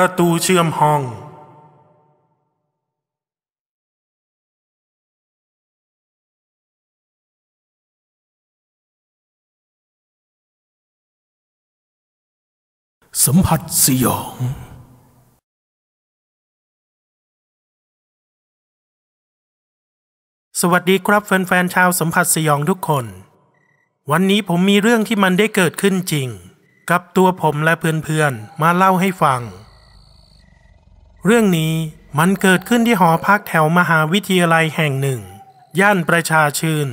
ประตูเชื่อมห้องสัมผัสสยอง สวัสดีครับแฟนๆชาวสัมผัสสยองทุกคน วันนี้ผมมีเรื่องที่มันได้เกิดขึ้นจริง กับตัวผมและเพื่อนๆ มาเล่าให้ฟัง เรื่องนี้มันเกิดขึ้นที่หอพักแถวมหาวิทยาลัยแห่งหนึ่ง ย่านประชาชื่น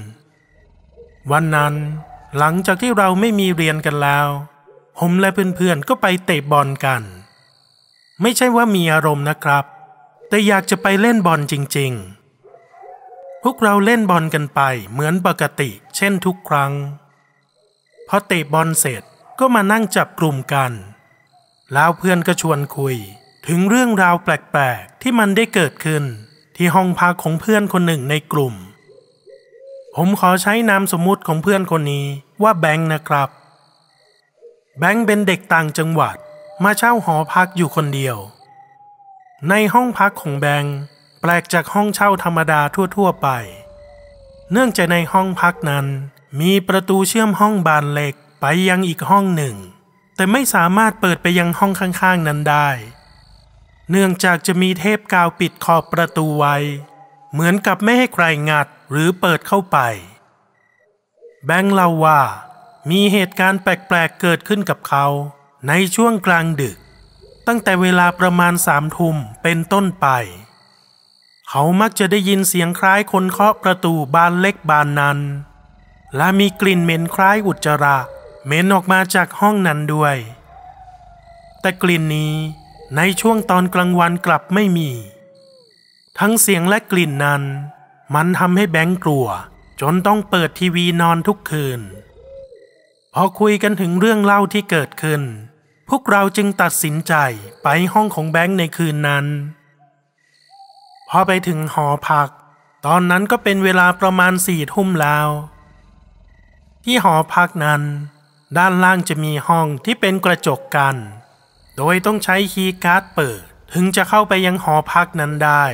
วันนั้นหลังจากที่เราไม่มีเรียนกันแล้ว ผมและเพื่อนๆก็ไปเตะบอลกัน ไม่ใช่ว่ามีอารมณ์นะครับ แต่อยากจะไปเล่นบอลจริง ๆ พวกเราเล่นบอลกันไปเหมือนปกติ เช่นทุกครั้ง พอเตะบอลเสร็จก็มานั่งจับกลุ่มกัน แล้วเพื่อนก็ชวนคุย ถึงเรื่องราวแปลก ๆ ที่มันได้เกิดขึ้น ที่ห้องพักของเพื่อนคนหนึ่งในกลุ่ม ผมขอใช้นามสมมุติของเพื่อนคนนี้ว่าแบงค์นะครับ แบงค์เป็นเด็กต่างจังหวัดมาเช่าหอพักอยู่คนเดียว ในห้องพักของแบงค์แปลกจากห้องเช่าธรรมดาทั่ว ๆ ไป เนื่องจากในห้องพักนั้น มีประตูเชื่อมห้องบานเล็กไปยังอีกห้องหนึ่ง แต่ไม่สามารถเปิดไปยังห้องข้าง ๆ นั้นได้ เนื่องจากจะมีเทปกาวปิดขอบประตูไว้ เหมือนกับไม่ให้ใครงัดหรือเปิดเข้าไป แบงค์เล่าว่า มีเหตุการณ์แปลกๆเกิดขึ้นกับเขาในช่วงกลางดึก ตั้งแต่เวลาประมาณสามทุ่มเป็นต้นไป เขามักจะได้ยินเสียงคล้ายคนเคาะประตูบานเล็กบานนั้น และมีกลิ่นเหม็นคล้ายอุจจาระเหม็นออกมาจากห้องนั้นด้วย แต่กลิ่นนี้ ในช่วงตอนกลางวันกลับไม่มี ทั้งเสียงและกลิ่นนั้น มันทำให้แบงค์กลัว จนต้องเปิดทีวีนอนทุกคืน พอคุยกันถึงเรื่องเล่าที่เกิดขึ้น พวกเราจึงตัดสินใจไปห้องของแบงค์ในคืนนั้น พอไปถึงหอพัก ตอนนั้นก็เป็นเวลาประมาณสี่ทุ่มแล้ว ที่หอพักนั้น ด้านล่างจะมีห้องที่เป็นกระจกกัน โดยต้องใช้คีย์การ์ดเปิดถึงจะเข้าไปยังหอพักนั้นได้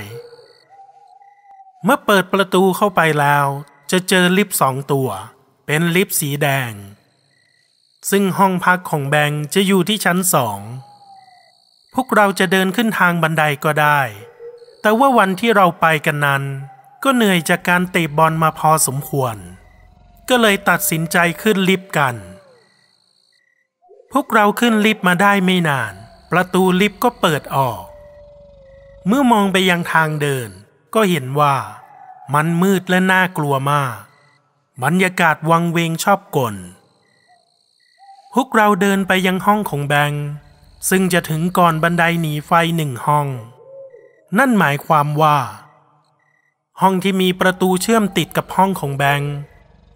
เมื่อเปิดประตูเข้าไปแล้ว จะเจอลิฟต์สองตัว เป็นลิฟต์สีแดง ซึ่งห้องพักของแบงค์จะอยู่ที่ชั้นสอง พวกเราจะเดินขึ้นทางบันไดก็ได้ แต่ว่าวันที่เราไปกันนั้น ก็เหนื่อยจากการเตะบอลมาพอสมควร ก็เลยตัดสินใจขึ้นลิฟต์กัน พวกเราขึ้นลิฟต์มาได้ไม่นาน ประตูลิฟต์ก็เปิดออก เมื่อมองไปยังทางเดิน ก็เห็นว่า มันมืดและน่ากลัวมาก บรรยากาศวังเวงชอบกลพวกเราเดินไปยังห้องของแบงค์ซึ่งจะถึงก่อนบันไดหนีไฟหนึ่งห้อง นั่นหมายความว่า ห้องที่มีประตูเชื่อมติดกับห้องของแบงค์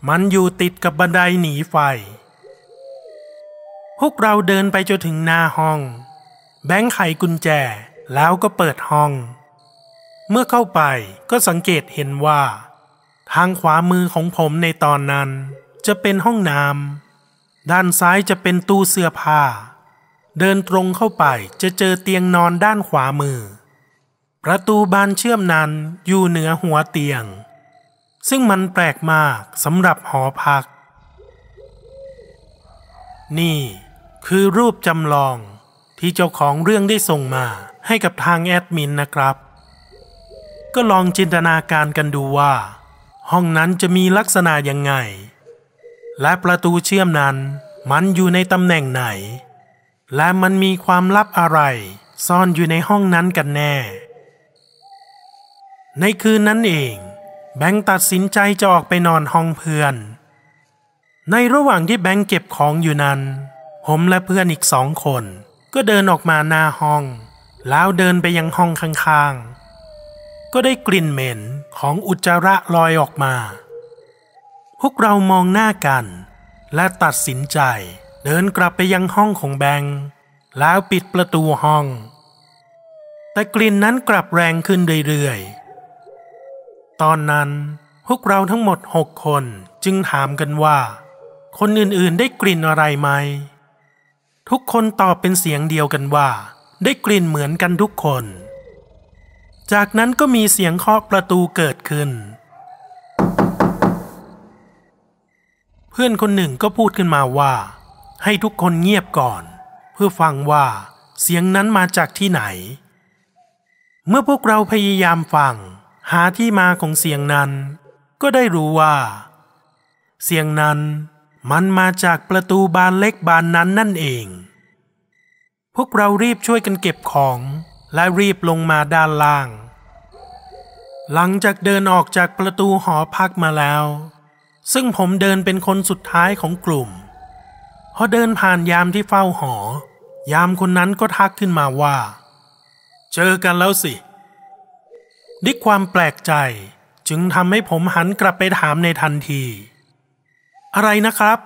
มันอยู่ติดกับบันไดหนีไฟ พวกเราเดินไปจนถึงหน้าห้อง แบงค์ไขกุญแจแล้วก็เปิดห้อง เมื่อเข้าไปก็สังเกตเห็นว่า ทางขวามือของผมในตอนนั้น จะเป็นห้องน้ำด้านซ้ายจะเป็นตู้เสื้อผ้า เดินตรงเข้าไปจะเจอเตียงนอนด้านขวามือ ประตูบานเชื่อมนั้นอยู่เหนือหัวเตียง ซึ่งมันแปลกมากสำหรับหอพัก นี่ คือรูปจำลองที่เจ้าของเรื่องได้ส่งมาให้กับทางแอดมินนะครับ ก็ลองจินตนาการกันดูว่า ห้องนั้นจะมีลักษณะยังไง และประตูเชื่อมนั้นมันอยู่ในตำแหน่งไหน และมันมีความลับอะไร ซ่อนอยู่ในห้องนั้นกันแน่ ในคืนนั้นเอง แบงค์ตัดสินใจจะออกไปนอนห้องเพื่อน ในระหว่างที่แบงค์เก็บของอยู่นั้น ผมและเพื่อนอีกสองคน ก็เดินออกมาหน้าห้อง แล้วเดินไปยังห้องข้างๆ ก็ได้กลิ่นเหม็นของอุจจาระลอยออกมา พวกเรามองหน้ากัน และตัดสินใจเดินกลับไปยังห้องของแบงค์แล้วปิดประตูห้อง แต่กลิ่นนั้นกลับแรงขึ้นเรื่อยๆ ตอนนั้นพวกเราทั้งหมดหกคนจึงถามกันว่า คนอื่นๆ ได้กลิ่นอะไรไหม ทุกคนตอบเป็นเสียงเดียวกันว่า ได้กลิ่นเหมือนกันทุกคน จากนั้นก็มีเสียงเคาะประตูเกิดขึ้น เพื่อนคนหนึ่งก็พูดขึ้นมาว่า ให้ทุกคนเงียบก่อน เพื่อฟังว่าเสียงนั้นมาจากที่ไหน เมื่อพวกเราพยายามฟัง หาที่มาของเสียงนั้น ก็ได้รู้ว่า เสียงนั้น มันมาจากประตูบานเล็กบานนั้นนั่นเอง พวกเรารีบช่วยกันเก็บของและรีบลงมาด้านล่าง หลังจากเดินออกจากประตูหอพักมาแล้ว ซึ่งผมเดินเป็นคนสุดท้ายของกลุ่ม พอเดินผ่านยามที่เฝ้าหอ ยามคนนั้นก็ทักขึ้นมาว่า เจอกันแล้วสิ ด้วยความแปลกใจจึงทำให้ผมหันกลับไปถามในทันที อะไรนะครับ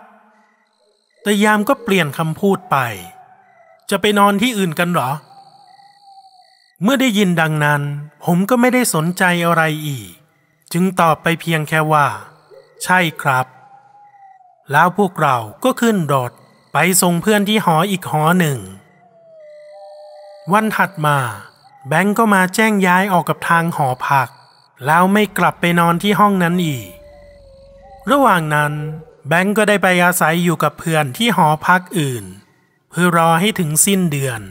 แต่ยามก็เปลี่ยนคำพูดไป จะไปนอนที่อื่นกันหรอ เมื่อได้ยินดังนั้น ผมก็ไม่ได้สนใจอะไรอีก จึงตอบไปเพียงแค่ว่า ใช่ครับ แล้วพวกเราก็ขึ้นรถไปส่งเพื่อนที่หออีกหอหนึ่ง วันถัดมา แบงก์ก็มาแจ้งย้ายออกกับทางหอพัก แล้วไม่กลับไปนอนที่ห้องนั้นอีก ระหว่างนั้น แบงก์ก็ได้ไปอาศัยอยู่กับเพื่อนที่หอพักอื่น เพื่อรอให้ถึงสิ้นเดือน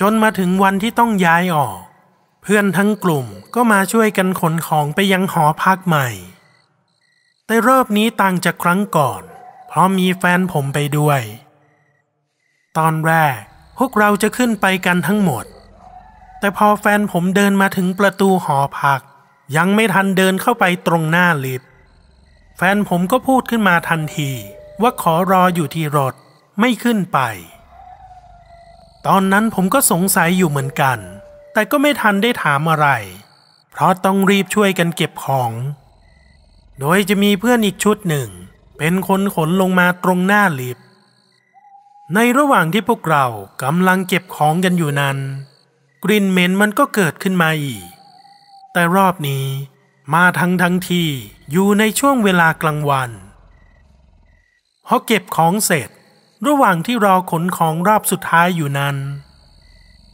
จนมาถึงวันที่ต้องย้ายออก เพื่อนทั้งกลุ่มก็มาช่วยกันขนของไปยังหอพักใหม่ แต่รอบนี้ต่างจากครั้งก่อน เพราะมีแฟนผมไปด้วย ตอนแรกพวกเราจะขึ้นไปกันทั้งหมด แต่พอแฟนผมเดินมาถึงประตูหอพัก ยังไม่ทันเดินเข้าไปตรงหน้าลิฟต์ แฟนผมก็พูดขึ้นมาทันที ว่าขอรออยู่ที่รถไม่ขึ้นไป ตอนนั้นผมก็สงสัยอยู่เหมือนกัน แต่ก็ไม่ทันได้ถามอะไร เพราะต้องรีบช่วยกันเก็บของ โดยจะมีเพื่อนอีกชุดหนึ่ง เป็นคนขนลงมาตรงหน้าลิฟต์ในระหว่างที่พวกเรากำลังเก็บของกันอยู่นั้น กลิ่นเหม็นมันก็เกิดขึ้นมาอีก แต่รอบนี้ มาทั้งทั้งที่อยู่ในช่วงเวลากลางวันพอเก็บของเสร็จระหว่างที่รอขนของรอบสุดท้ายอยู่นั้น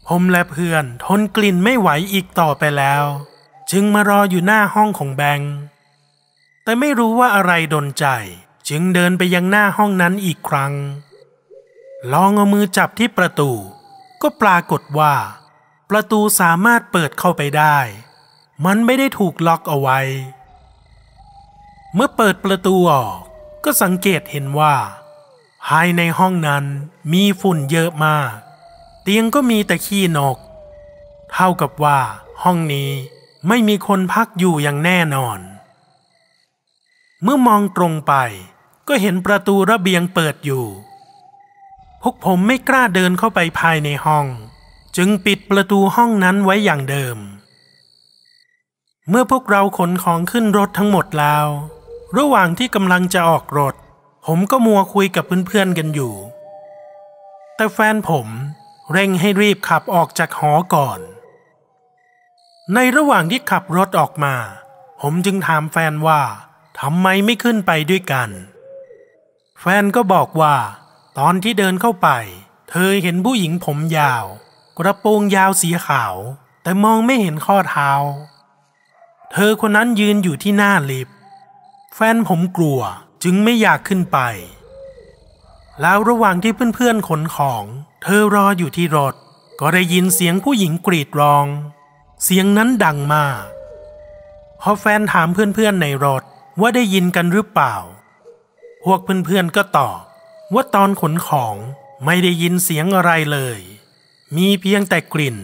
ผมและเพื่อนทนกลิ่นไม่ไหวอีกต่อไปแล้ว จึงมารออยู่หน้าห้องของแบงค์แต่ไม่รู้ว่าอะไรดนใจ จึงเดินไปยังหน้าห้องนั้นอีกครั้ง ลองเอามือจับที่ประตู ก็ปรากฏว่า ประตูสามารถเปิดเข้าไปได้ มันไม่ได้ถูกล็อกเอาไว้ เมื่อเปิดประตูออกก็สังเกตเห็นว่า ภายในห้องนั้นมีฝุ่นเยอะมาก เตียงก็มีแต่ขี้นก เท่ากับว่า ห้องนี้ไม่มีคนพักอยู่อย่างแน่นอน เมื่อมองตรงไปก็เห็นประตูระเบียงเปิดอยู่ พวกผมไม่กล้าเดินเข้าไปภายในห้อง จึงปิดประตูห้องนั้นไว้อย่างเดิม เมื่อพวกเราขนของขึ้นรถทั้งหมดแล้ว ระหว่างที่กำลังจะออกรถ ผมก็มัวคุยกับเพื่อนๆกันอยู่ แต่แฟนผมเร่งให้รีบขับออกจากหอก่อน ในระหว่างที่ขับรถออกมา ผมจึงถามแฟนว่าทำไมไม่ขึ้นไปด้วยกัน แฟนก็บอกว่า ตอนที่เดินเข้าไป เธอเห็นผู้หญิงผมยาว กระโปรงยาวสีขาว แต่มองไม่เห็นข้อเท้า เธอคนนั้นยืนอยู่ที่หน้าลิฟต์แฟนผมกลัวจึงไม่อยากขึ้นไป แล้วระหว่างที่เพื่อนๆขนของ เธอรออยู่ที่รถ ก็ได้ยินเสียงผู้หญิงกรีดร้อง เสียงนั้นดังมากพอแฟนถามเพื่อนๆในรถว่าได้ยินกันหรือเปล่า พวกเพื่อนๆก็ตอบว่าตอนขนของไม่ได้ยินเสียงอะไรเลย มีเพียงแต่กลิ่น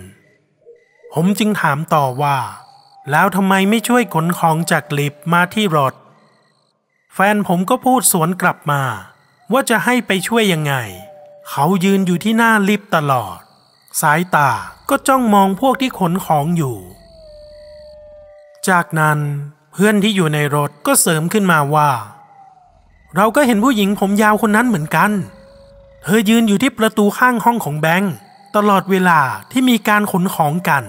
ผมจึงถามต่อว่า แล้วทำไมไม่ช่วยขนของจากลิฟต์มาที่รถ แฟนผมก็พูดสวนกลับมา ว่าจะให้ไปช่วยยังไง เขายืนอยู่ที่หน้าลิฟต์ตลอด สายตาก็จ้องมองพวกที่ขนของอยู่ จากนั้นเพื่อนที่อยู่ในรถก็เสริมขึ้นมาว่า เราก็เห็นผู้หญิงผมยาวคนนั้นเหมือนกัน เธอยืนอยู่ที่ประตูข้างห้องของแบงค์ตลอดเวลาที่มีการขนของกัน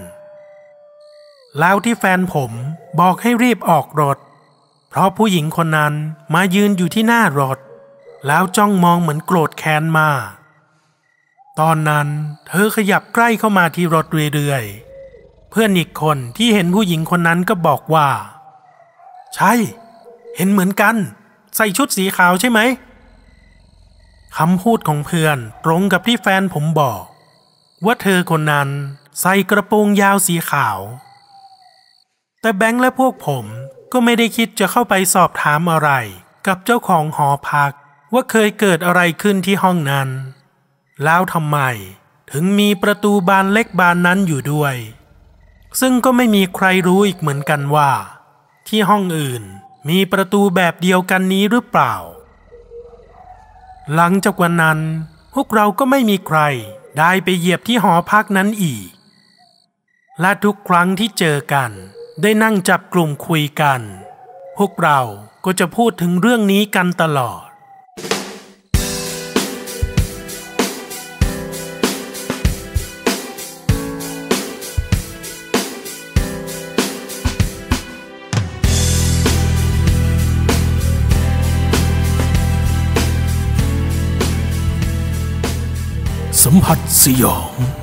แล้วที่แฟนผมบอกให้รีบออกรถ เพราะผู้หญิงคนนั้นมายืนอยู่ที่หน้ารถ แล้วจ้องมองเหมือนโกรธแค้นมา ตอนนั้นเธอขยับใกล้เข้ามาที่รถเรื่อยๆ เพื่อนอีกคนที่เห็นผู้หญิงคนนั้นก็บอกว่า ใช่ เห็นเหมือนกัน ใส่ชุดสีขาวใช่ไหมคำพูดของเพื่อนตรงกับที่แฟนผมบอก ว่าเธอคนนั้นใส่กระโปรงยาวสีขาว แต่แบงค์และพวกผมก็ไม่ได้คิดจะเข้าไปสอบถามอะไร กับเจ้าของหอพัก ว่าเคยเกิดอะไรขึ้นที่ห้องนั้น แล้วทำไม ถึงมีประตูบานเล็กบานนั้นอยู่ด้วย ซึ่งก็ไม่มีใครรู้อีกเหมือนกันว่า ที่ห้องอื่นมีประตูแบบเดียวกันนี้หรือเปล่า หลังจากวันนั้น พวกเราก็ไม่มีใครได้ไปเหยียบที่หอพักนั้นอีก และทุกครั้งที่เจอกัน ได้นั่งจับกลุ่มคุยกัน พวกเราก็จะพูดถึงเรื่องนี้กันตลอด สัมผัสสยอง